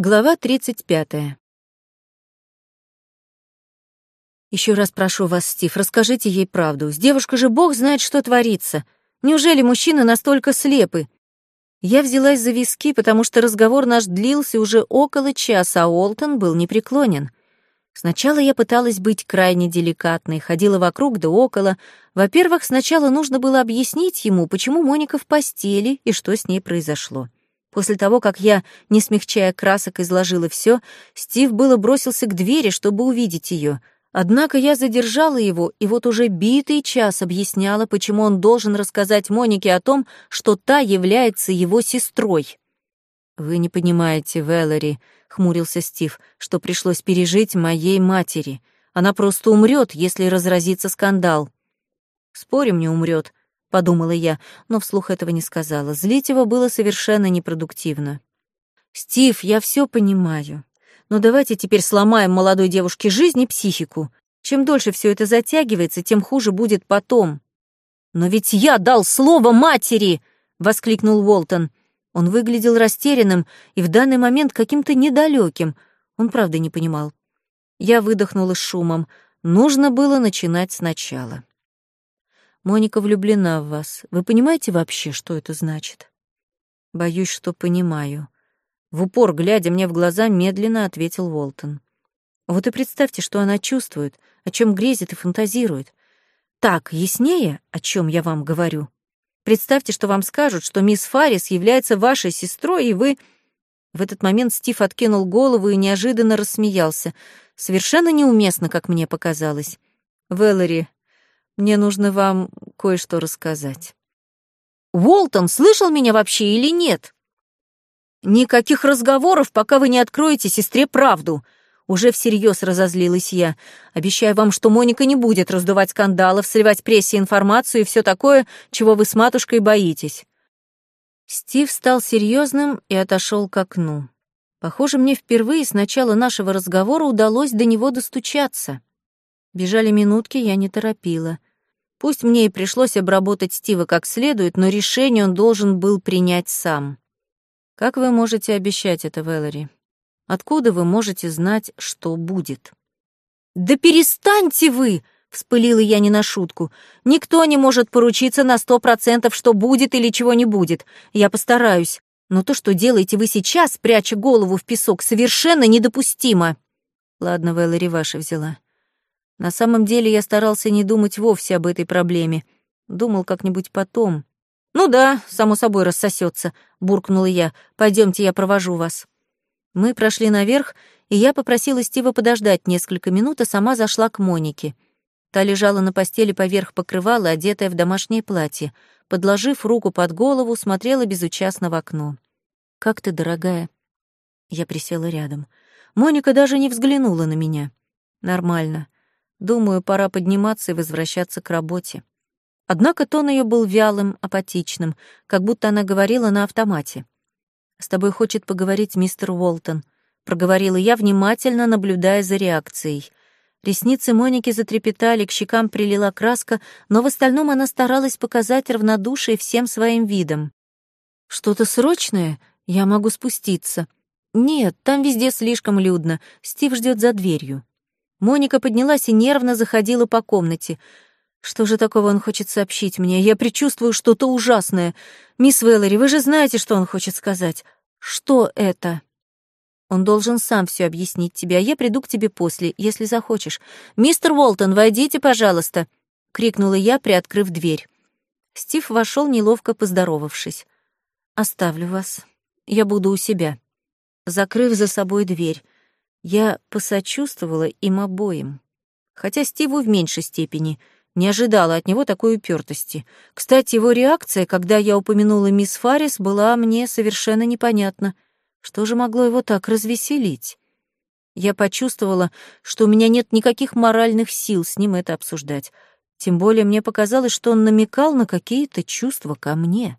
Глава 35. Еще раз прошу вас, Стив, расскажите ей правду. С девушкой же бог знает, что творится. Неужели мужчины настолько слепы? Я взялась за виски, потому что разговор наш длился уже около часа, а Олтон был непреклонен. Сначала я пыталась быть крайне деликатной, ходила вокруг да около. Во-первых, сначала нужно было объяснить ему, почему Моника в постели и что с ней произошло. После того, как я, не смягчая красок, изложила все, Стив было бросился к двери, чтобы увидеть ее. Однако я задержала его, и вот уже битый час объясняла, почему он должен рассказать Монике о том, что та является его сестрой. «Вы не понимаете, Вэллори», — хмурился Стив, «что пришлось пережить моей матери. Она просто умрет, если разразится скандал». «Спорим, не умрет, — подумала я, но вслух этого не сказала. Злить его было совершенно непродуктивно. «Стив, я все понимаю. Но давайте теперь сломаем молодой девушке жизнь и психику. Чем дольше все это затягивается, тем хуже будет потом». «Но ведь я дал слово матери!» — воскликнул Уолтон. Он выглядел растерянным и в данный момент каким-то недалеким. Он правда не понимал. Я выдохнула с шумом. Нужно было начинать сначала. Моника влюблена в вас. Вы понимаете вообще, что это значит? Боюсь, что понимаю. В упор, глядя мне в глаза, медленно ответил Волтон. Вот и представьте, что она чувствует, о чем грезит и фантазирует. Так, яснее, о чем я вам говорю. Представьте, что вам скажут, что мисс Фаррис является вашей сестрой, и вы... В этот момент Стив откинул голову и неожиданно рассмеялся. Совершенно неуместно, как мне показалось. «Вэллори, мне нужно вам кое-что рассказать. Уолтон слышал меня вообще или нет? Никаких разговоров, пока вы не откроете сестре правду. Уже всерьез разозлилась я. Обещаю вам, что Моника не будет раздувать скандалов, сливать прессе информацию и все такое, чего вы с матушкой боитесь. Стив стал серьезным и отошел к окну. Похоже, мне впервые с начала нашего разговора удалось до него достучаться. Бежали минутки, я не торопила. Пусть мне и пришлось обработать Стива как следует, но решение он должен был принять сам. Как вы можете обещать это, Вэллори? Откуда вы можете знать, что будет? Да перестаньте вы! Вспылила я не на шутку. Никто не может поручиться на сто процентов, что будет или чего не будет. Я постараюсь. Но то, что делаете вы сейчас, пряча голову в песок, совершенно недопустимо. Ладно, Вэллори ваша взяла. На самом деле я старался не думать вовсе об этой проблеме. Думал как-нибудь потом. «Ну да, само собой рассосется, буркнула я. Пойдемте, я провожу вас». Мы прошли наверх, и я попросила Стива подождать несколько минут, а сама зашла к Монике. Та лежала на постели поверх покрывала, одетая в домашнее платье. Подложив руку под голову, смотрела безучастно в окно. «Как ты, дорогая?» Я присела рядом. Моника даже не взглянула на меня. «Нормально. Думаю, пора подниматься и возвращаться к работе. Однако тон ее был вялым, апатичным, как будто она говорила на автомате. «С тобой хочет поговорить мистер Уолтон», — проговорила я, внимательно наблюдая за реакцией. Ресницы Моники затрепетали, к щекам прилила краска, но в остальном она старалась показать равнодушие всем своим видом. «Что-то срочное? Я могу спуститься». «Нет, там везде слишком людно. Стив ждет за дверью». Моника поднялась и нервно заходила по комнате. Что же такого он хочет сообщить мне? Я предчувствую что-то ужасное. Мисс Веллери, вы же знаете, что он хочет сказать. Что это? Он должен сам все объяснить тебе, а я приду к тебе после, если захочешь. Мистер Уолтон, войдите, пожалуйста, крикнула я, приоткрыв дверь. Стив вошел, неловко поздоровавшись. Оставлю вас. Я буду у себя. Закрыв за собой дверь, я посочувствовала им обоим. Хотя Стиву в меньшей степени. Не ожидала от него такой упертости. Кстати, его реакция, когда я упомянула мисс Фаррис, была мне совершенно непонятна. Что же могло его так развеселить? Я почувствовала, что у меня нет никаких моральных сил с ним это обсуждать. Тем более мне показалось, что он намекал на какие-то чувства ко мне.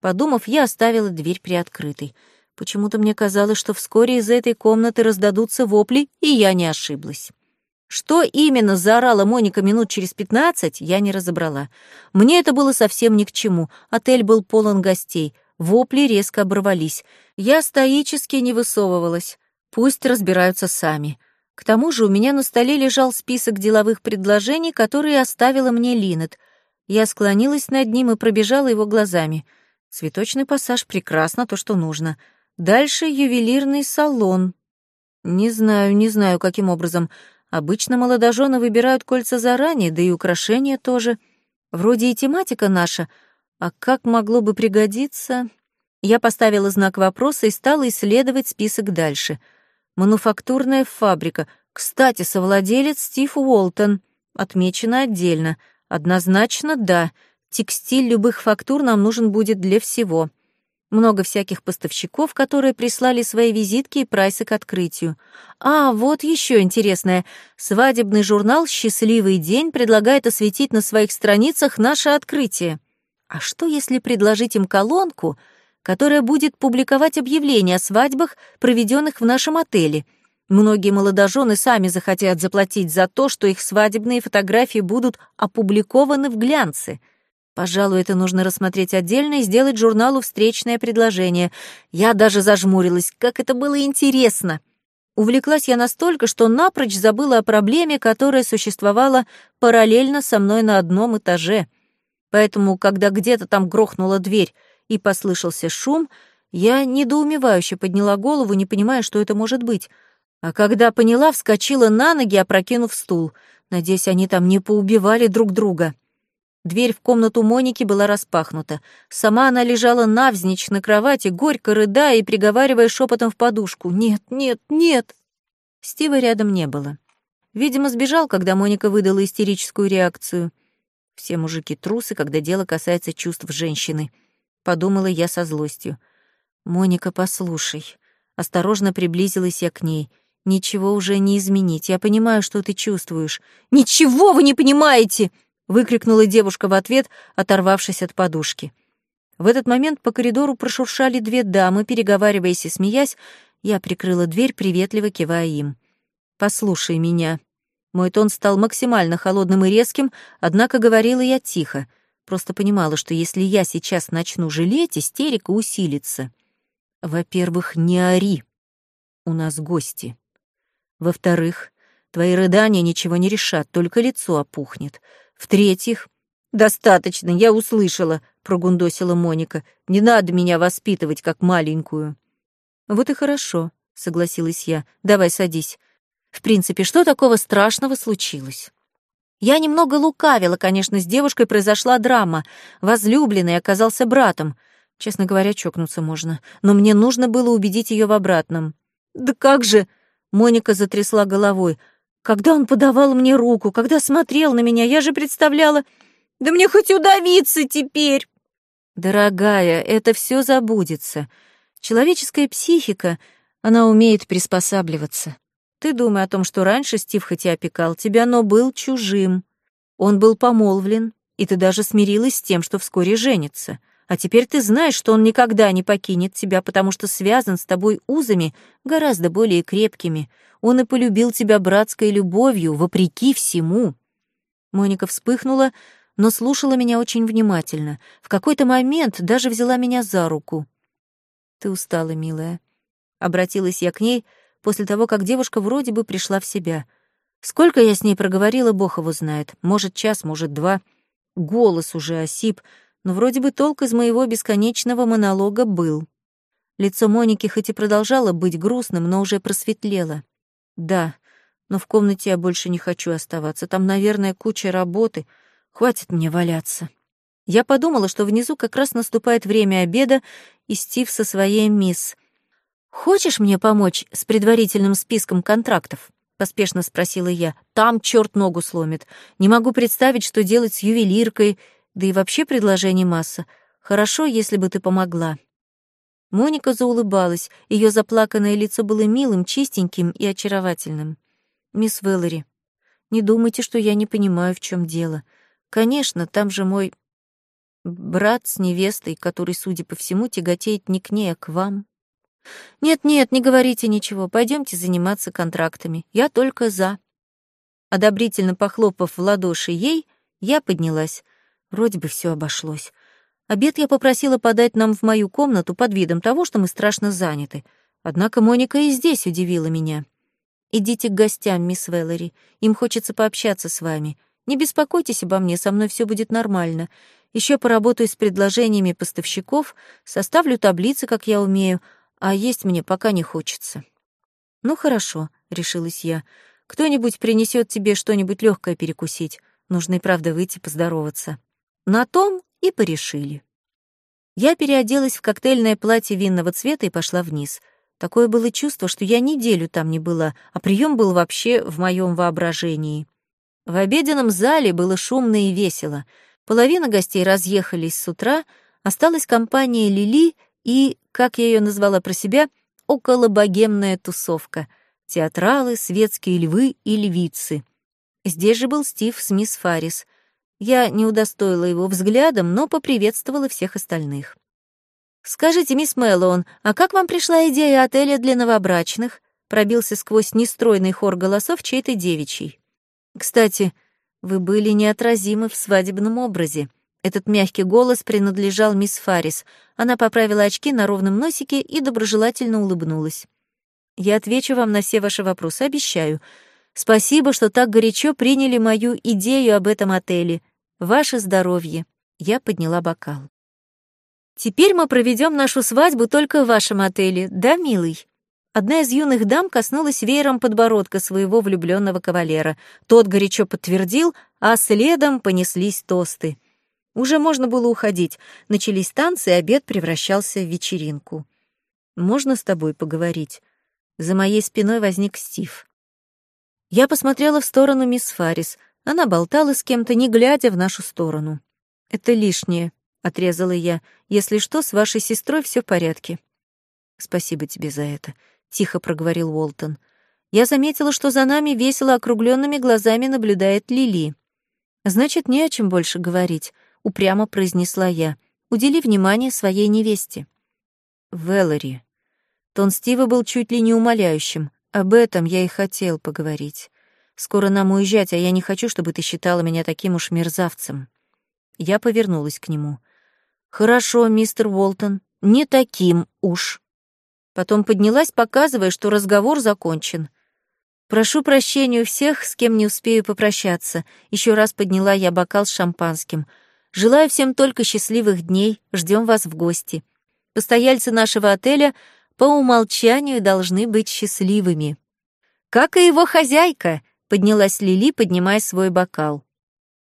Подумав, я оставила дверь приоткрытой — Почему-то мне казалось, что вскоре из этой комнаты раздадутся вопли, и я не ошиблась. Что именно заорала Моника минут через пятнадцать, я не разобрала. Мне это было совсем ни к чему. Отель был полон гостей. Вопли резко оборвались. Я стоически не высовывалась. Пусть разбираются сами. К тому же у меня на столе лежал список деловых предложений, которые оставила мне Линет. Я склонилась над ним и пробежала его глазами. Цветочный пассаж прекрасно то, что нужно. Дальше ювелирный салон. Не знаю, не знаю, каким образом. Обычно молодожены выбирают кольца заранее, да и украшения тоже. Вроде и тематика наша. А как могло бы пригодиться? Я поставила знак вопроса и стала исследовать список дальше. Мануфактурная фабрика. Кстати, совладелец Стив Уолтон. Отмечено отдельно. Однозначно да. Текстиль любых фактур нам нужен будет для всего. Много всяких поставщиков, которые прислали свои визитки и прайсы к открытию. А, вот еще интересное. Свадебный журнал «Счастливый день» предлагает осветить на своих страницах наше открытие. А что, если предложить им колонку, которая будет публиковать объявления о свадьбах, проведенных в нашем отеле? Многие молодожены сами захотят заплатить за то, что их свадебные фотографии будут опубликованы в глянце — Пожалуй, это нужно рассмотреть отдельно и сделать журналу встречное предложение. Я даже зажмурилась. Как это было интересно! Увлеклась я настолько, что напрочь забыла о проблеме, которая существовала параллельно со мной на одном этаже. Поэтому, когда где-то там грохнула дверь и послышался шум, я недоумевающе подняла голову, не понимая, что это может быть. А когда поняла, вскочила на ноги, опрокинув стул. Надеюсь, они там не поубивали друг друга. Дверь в комнату Моники была распахнута. Сама она лежала навзничь на кровати, горько рыдая и приговаривая шепотом в подушку. «Нет, нет, нет!» Стива рядом не было. Видимо, сбежал, когда Моника выдала истерическую реакцию. Все мужики трусы, когда дело касается чувств женщины. Подумала я со злостью. «Моника, послушай». Осторожно приблизилась я к ней. «Ничего уже не изменить. Я понимаю, что ты чувствуешь». «Ничего вы не понимаете!» Выкрикнула девушка в ответ, оторвавшись от подушки. В этот момент по коридору прошуршали две дамы, переговариваясь и смеясь, я прикрыла дверь, приветливо кивая им. «Послушай меня». Мой тон стал максимально холодным и резким, однако говорила я тихо. Просто понимала, что если я сейчас начну жалеть, истерика усилится. Во-первых, не ори. У нас гости. Во-вторых, твои рыдания ничего не решат, только лицо опухнет. В-третьих, достаточно, я услышала, прогундосила Моника. Не надо меня воспитывать как маленькую. Вот и хорошо, согласилась я. Давай садись. В принципе, что такого страшного случилось? Я немного лукавила, конечно, с девушкой произошла драма. Возлюбленный оказался братом. Честно говоря, чокнуться можно. Но мне нужно было убедить ее в обратном. «Да как же!» — Моника затрясла головой. Когда он подавал мне руку, когда смотрел на меня, я же представляла... Да мне хоть удавиться теперь! Дорогая, это все забудется. Человеческая психика, она умеет приспосабливаться. Ты думай о том, что раньше Стив хоть и опекал тебя, но был чужим. Он был помолвлен, и ты даже смирилась с тем, что вскоре женится. А теперь ты знаешь, что он никогда не покинет тебя, потому что связан с тобой узами гораздо более крепкими. Он и полюбил тебя братской любовью, вопреки всему». Моника вспыхнула, но слушала меня очень внимательно. В какой-то момент даже взяла меня за руку. «Ты устала, милая». Обратилась я к ней после того, как девушка вроде бы пришла в себя. Сколько я с ней проговорила, бог его знает. Может, час, может, два. Голос уже осип — но вроде бы толк из моего бесконечного монолога был. Лицо Моники хоть и продолжало быть грустным, но уже просветлело. Да, но в комнате я больше не хочу оставаться. Там, наверное, куча работы. Хватит мне валяться. Я подумала, что внизу как раз наступает время обеда, и Стив со своей мисс. «Хочешь мне помочь с предварительным списком контрактов?» — поспешно спросила я. «Там черт ногу сломит. Не могу представить, что делать с ювелиркой, да и вообще предложений масса. Хорошо, если бы ты помогла». Моника заулыбалась, ее заплаканное лицо было милым, чистеньким и очаровательным. «Мисс Веллери, не думайте, что я не понимаю, в чем дело. Конечно, там же мой брат с невестой, который, судя по всему, тяготеет не к ней, а к вам. Нет-нет, не говорите ничего, пойдемте заниматься контрактами. Я только за». Одобрительно похлопав в ладоши ей, я поднялась. Вроде бы все обошлось. Обед я попросила подать нам в мою комнату под видом того, что мы страшно заняты. Однако Моника и здесь удивила меня. «Идите к гостям, мисс Веллери. Им хочется пообщаться с вами. Не беспокойтесь обо мне, со мной все будет нормально. Еще поработаю с предложениями поставщиков, составлю таблицы, как я умею, а есть мне пока не хочется». «Ну хорошо», — решилась я. «Кто-нибудь принесет тебе что-нибудь легкое перекусить. Нужно и правда выйти поздороваться». На том и порешили. Я переоделась в коктейльное платье винного цвета и пошла вниз. Такое было чувство, что я неделю там не была, а прием был вообще в моем воображении. В обеденном зале было шумно и весело. Половина гостей разъехались с утра, осталась компания Лили и, как я ее назвала про себя, околобогемная тусовка — театралы, светские львы и львицы. Здесь же был Стив с мисс Фаррис — я не удостоила его взглядом, но поприветствовала всех остальных. «Скажите, мисс Мэллоун, а как вам пришла идея отеля для новобрачных?» Пробился сквозь нестройный хор голосов чей-то девичий. «Кстати, вы были неотразимы в свадебном образе». Этот мягкий голос принадлежал мисс Фаррис. Она поправила очки на ровном носике и доброжелательно улыбнулась. «Я отвечу вам на все ваши вопросы, обещаю. Спасибо, что так горячо приняли мою идею об этом отеле. Ваше здоровье. Я подняла бокал. Теперь мы проведем нашу свадьбу только в вашем отеле, да, милый? Одна из юных дам коснулась веером подбородка своего влюбленного кавалера. Тот горячо подтвердил, а следом понеслись тосты. Уже можно было уходить. Начались танцы, и обед превращался в вечеринку. «Можно с тобой поговорить?» За моей спиной возник Стив. Я посмотрела в сторону мисс Фаррис. Она болтала с кем-то, не глядя в нашу сторону. «Это лишнее», — отрезала я. «Если что, с вашей сестрой все в порядке». «Спасибо тебе за это», — тихо проговорил Уолтон. Я заметила, что за нами весело округленными глазами наблюдает Лили. «Значит, не о чем больше говорить», — упрямо произнесла я. «Удели внимание своей невесте». «Вэллори». Тон Стива был чуть ли не умоляющим. Об этом я и хотел поговорить. Скоро нам уезжать, а я не хочу, чтобы ты считала меня таким уж мерзавцем. Я повернулась к нему. Хорошо, мистер Уолтон, не таким уж. Потом поднялась, показывая, что разговор закончен. Прошу прощения у всех, с кем не успею попрощаться. Еще раз подняла я бокал с шампанским. Желаю всем только счастливых дней. Ждем вас в гости. Постояльцы нашего отеля — по умолчанию должны быть счастливыми. Как и его хозяйка, поднялась Лили, поднимая свой бокал.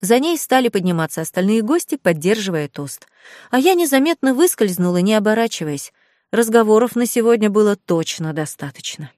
За ней стали подниматься остальные гости, поддерживая тост. А я незаметно выскользнула, не оборачиваясь. Разговоров на сегодня было точно достаточно.